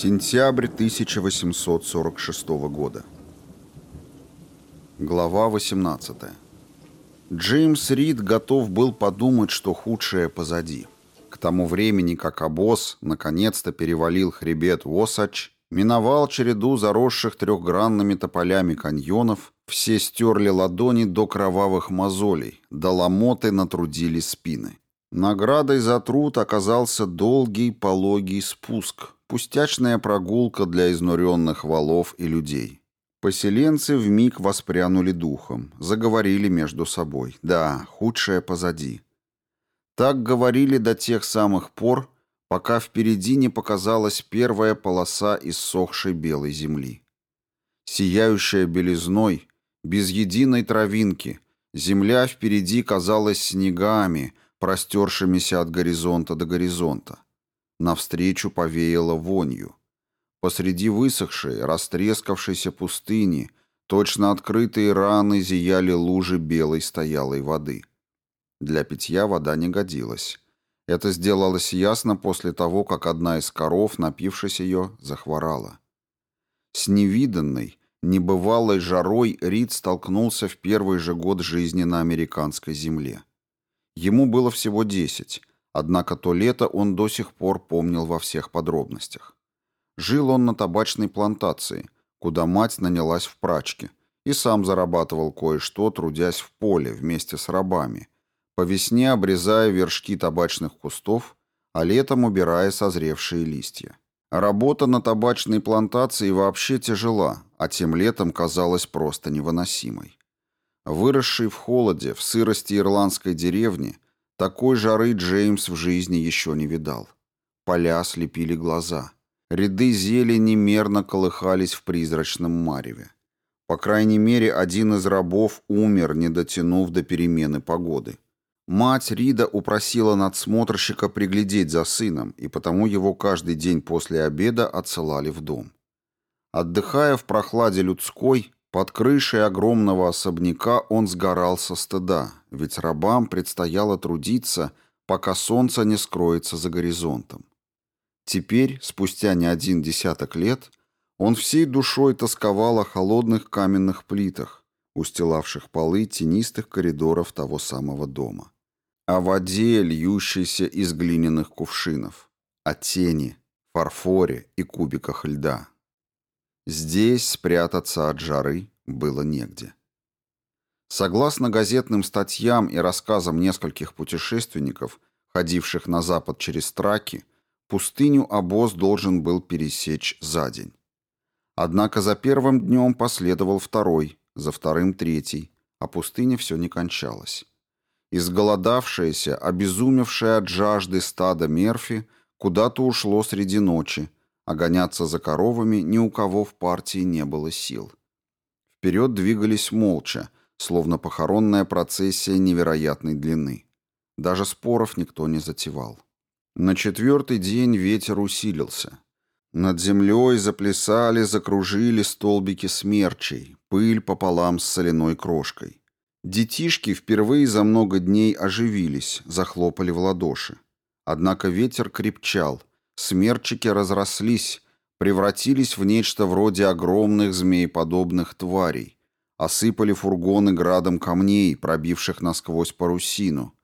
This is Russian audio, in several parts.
Сентябрь 1846 года. Глава 18. Джеймс Рид готов был подумать, что худшее позади. К тому времени, как обоз наконец-то перевалил хребет Восач, миновал череду заросших трехгранными тополями каньонов, все стерли ладони до кровавых мозолей, до ломоты натрудили спины. Наградой за труд оказался долгий пологий спуск, пустячная прогулка для изнуренных валов и людей. Поселенцы вмиг воспрянули духом, заговорили между собой. Да, худшее позади. Так говорили до тех самых пор, пока впереди не показалась первая полоса иссохшей белой земли. Сияющая белизной, без единой травинки, земля впереди казалась снегами — простершимися от горизонта до горизонта. Навстречу повеяло вонью. Посреди высохшей, растрескавшейся пустыни, точно открытые раны зияли лужи белой стоялой воды. Для питья вода не годилась. Это сделалось ясно после того, как одна из коров, напившись ее, захворала. С невиданной, небывалой жарой Рид столкнулся в первый же год жизни на американской земле. Ему было всего десять, однако то лето он до сих пор помнил во всех подробностях. Жил он на табачной плантации, куда мать нанялась в прачке, и сам зарабатывал кое-что, трудясь в поле вместе с рабами, по весне обрезая вершки табачных кустов, а летом убирая созревшие листья. Работа на табачной плантации вообще тяжела, а тем летом казалась просто невыносимой. Выросший в холоде, в сырости ирландской деревни, такой жары Джеймс в жизни еще не видал. Поля слепили глаза. Ряды зелени мерно колыхались в призрачном мареве. По крайней мере, один из рабов умер, не дотянув до перемены погоды. Мать Рида упросила надсмотрщика приглядеть за сыном, и потому его каждый день после обеда отсылали в дом. Отдыхая в прохладе людской, под крышей огромного особняка он сгорал со стыда, ведь рабам предстояло трудиться, пока солнце не скроется за горизонтом. Теперь, спустя не один десяток лет, он всей душой тосковал о холодных каменных плитах, устилавших полы тенистых коридоров того самого дома. О воде, льющейся из глиняных кувшинов, о тени, фарфоре и кубиках льда. Здесь спрятаться от жары было негде. Согласно газетным статьям и рассказам нескольких путешественников, ходивших на запад через Траки, пустыню обоз должен был пересечь за день. Однако за первым днем последовал второй, за вторым третий, а пустыня все не кончалась. Изголодавшееся, обезумевшее от жажды стадо Мерфи куда-то ушло среди ночи, а гоняться за коровами ни у кого в партии не было сил. Вперед двигались молча, словно похоронная процессия невероятной длины. Даже споров никто не затевал. На четвертый день ветер усилился. Над землей заплясали, закружили столбики смерчей, пыль пополам с соляной крошкой. Детишки впервые за много дней оживились, захлопали в ладоши. Однако ветер крепчал, Смерчики разрослись, превратились в нечто вроде огромных змееподобных тварей, осыпали фургоны градом камней, пробивших насквозь парусину,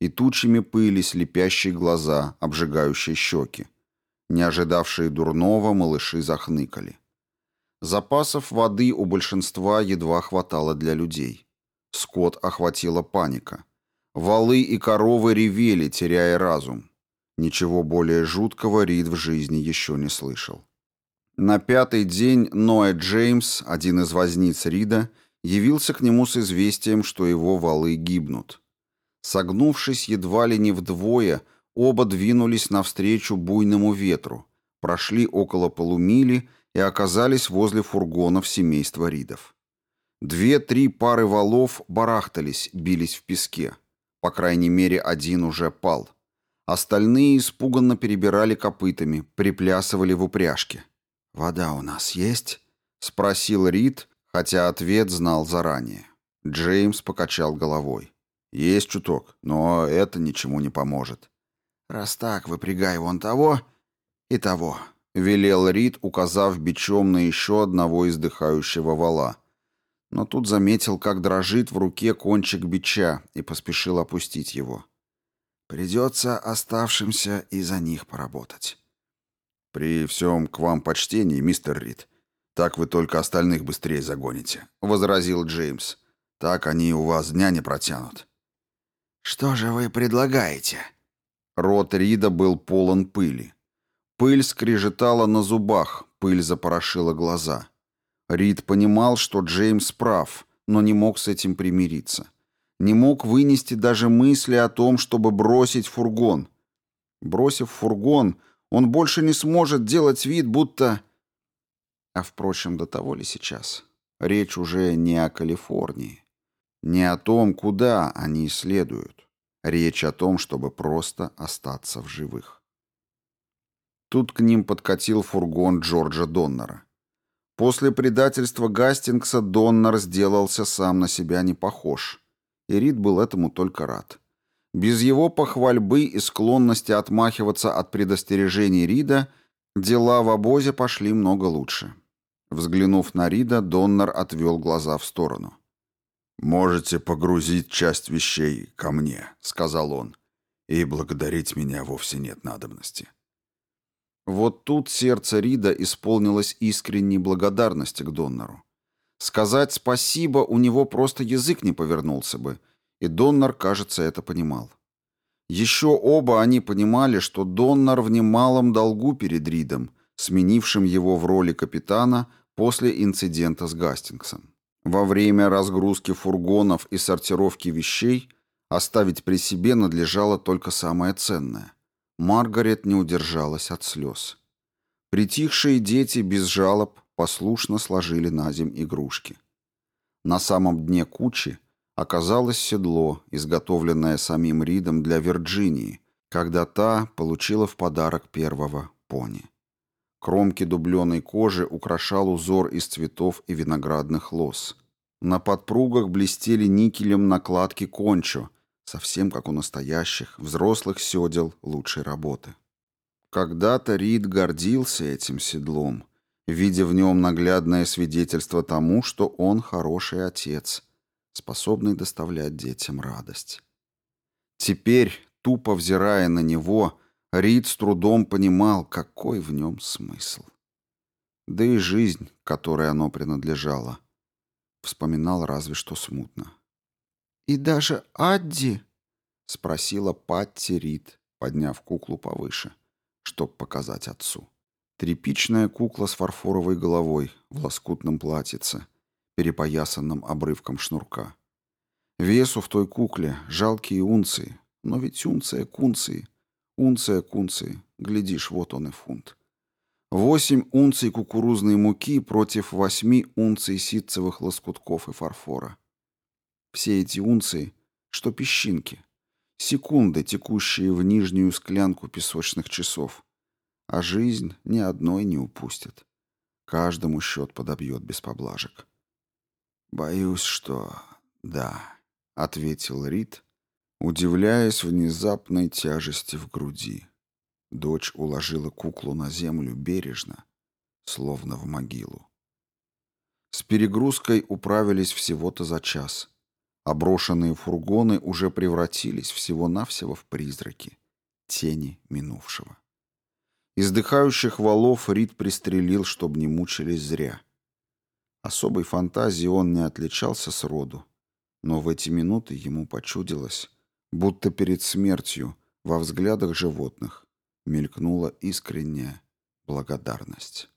и тучами пыли слепящие глаза, обжигающие щеки. Не ожидавшие дурного, малыши захныкали. Запасов воды у большинства едва хватало для людей. Скот охватила паника. Валы и коровы ревели, теряя разум. Ничего более жуткого Рид в жизни еще не слышал. На пятый день Ноэ Джеймс, один из возниц Рида, явился к нему с известием, что его валы гибнут. Согнувшись едва ли не вдвое, оба двинулись навстречу буйному ветру, прошли около полумили и оказались возле фургонов семейства Ридов. Две-три пары валов барахтались, бились в песке. По крайней мере, один уже пал. Остальные испуганно перебирали копытами, приплясывали в упряжке. «Вода у нас есть?» — спросил Рид, хотя ответ знал заранее. Джеймс покачал головой. «Есть чуток, но это ничему не поможет». «Раз так, выпрягай вон того и того. — велел Рид, указав бичом на еще одного издыхающего вала. Но тут заметил, как дрожит в руке кончик бича, и поспешил опустить его. «Придется оставшимся и за них поработать». «При всем к вам почтении, мистер Рид, так вы только остальных быстрее загоните», — возразил Джеймс. «Так они у вас дня не протянут». «Что же вы предлагаете?» Рот Рида был полон пыли. Пыль скрежетала на зубах, пыль запорошила глаза. Рид понимал, что Джеймс прав, но не мог с этим примириться. Не мог вынести даже мысли о том, чтобы бросить фургон. Бросив фургон, он больше не сможет делать вид, будто... А впрочем, до того ли сейчас? Речь уже не о Калифорнии. Не о том, куда они следуют. Речь о том, чтобы просто остаться в живых. Тут к ним подкатил фургон Джорджа Доннера. После предательства Гастингса Доннер сделался сам на себя не похож, и Рид был этому только рад. Без его похвальбы и склонности отмахиваться от предостережений Рида дела в обозе пошли много лучше. Взглянув на Рида, Доннер отвел глаза в сторону. «Можете погрузить часть вещей ко мне», — сказал он, — «и благодарить меня вовсе нет надобности». Вот тут сердце Рида исполнилось искренней благодарности к Доннеру. Сказать спасибо у него просто язык не повернулся бы, и Доннер, кажется, это понимал. Еще оба они понимали, что Доннер в немалом долгу перед Ридом, сменившим его в роли капитана после инцидента с Гастингсом. Во время разгрузки фургонов и сортировки вещей оставить при себе надлежало только самое ценное. Маргарет не удержалась от слез. Притихшие дети без жалоб послушно сложили на земь игрушки. На самом дне кучи оказалось седло, изготовленное самим Ридом для Вирджинии, когда та получила в подарок первого пони. Кромки дубленой кожи украшал узор из цветов и виноградных лоз. На подпругах блестели никелем накладки кончо, совсем как у настоящих, взрослых седел лучшей работы. Когда-то Рид гордился этим седлом, видя в нем наглядное свидетельство тому, что он хороший отец, способный доставлять детям радость. Теперь, тупо взирая на него, Рид с трудом понимал, какой в нем смысл. Да и жизнь, которой оно принадлежало, вспоминал разве что смутно. «И даже Адди?» — спросила Патти Рид, подняв куклу повыше, чтоб показать отцу. Тряпичная кукла с фарфоровой головой в лоскутном платьице, перепоясанном обрывком шнурка. Весу в той кукле жалкие унции, но ведь унция кунции — Унция кунции. Глядишь, вот он и фунт. Восемь унций кукурузной муки против восьми унций ситцевых лоскутков и фарфора. Все эти унции, что песчинки. Секунды, текущие в нижнюю склянку песочных часов. А жизнь ни одной не упустит. Каждому счет подобьет без поблажек. «Боюсь, что да», — ответил Рид, удивляясь внезапной тяжести в груди. Дочь уложила куклу на землю бережно, словно в могилу. С перегрузкой управились всего-то за час. Оброшенные фургоны уже превратились всего-навсего в призраки, тени минувшего. Издыхающих валов Рид пристрелил, чтобы не мучились зря. Особой фантазии он не отличался сроду, но в эти минуты ему почудилось, Будто перед смертью во взглядах животных мелькнула искренняя благодарность.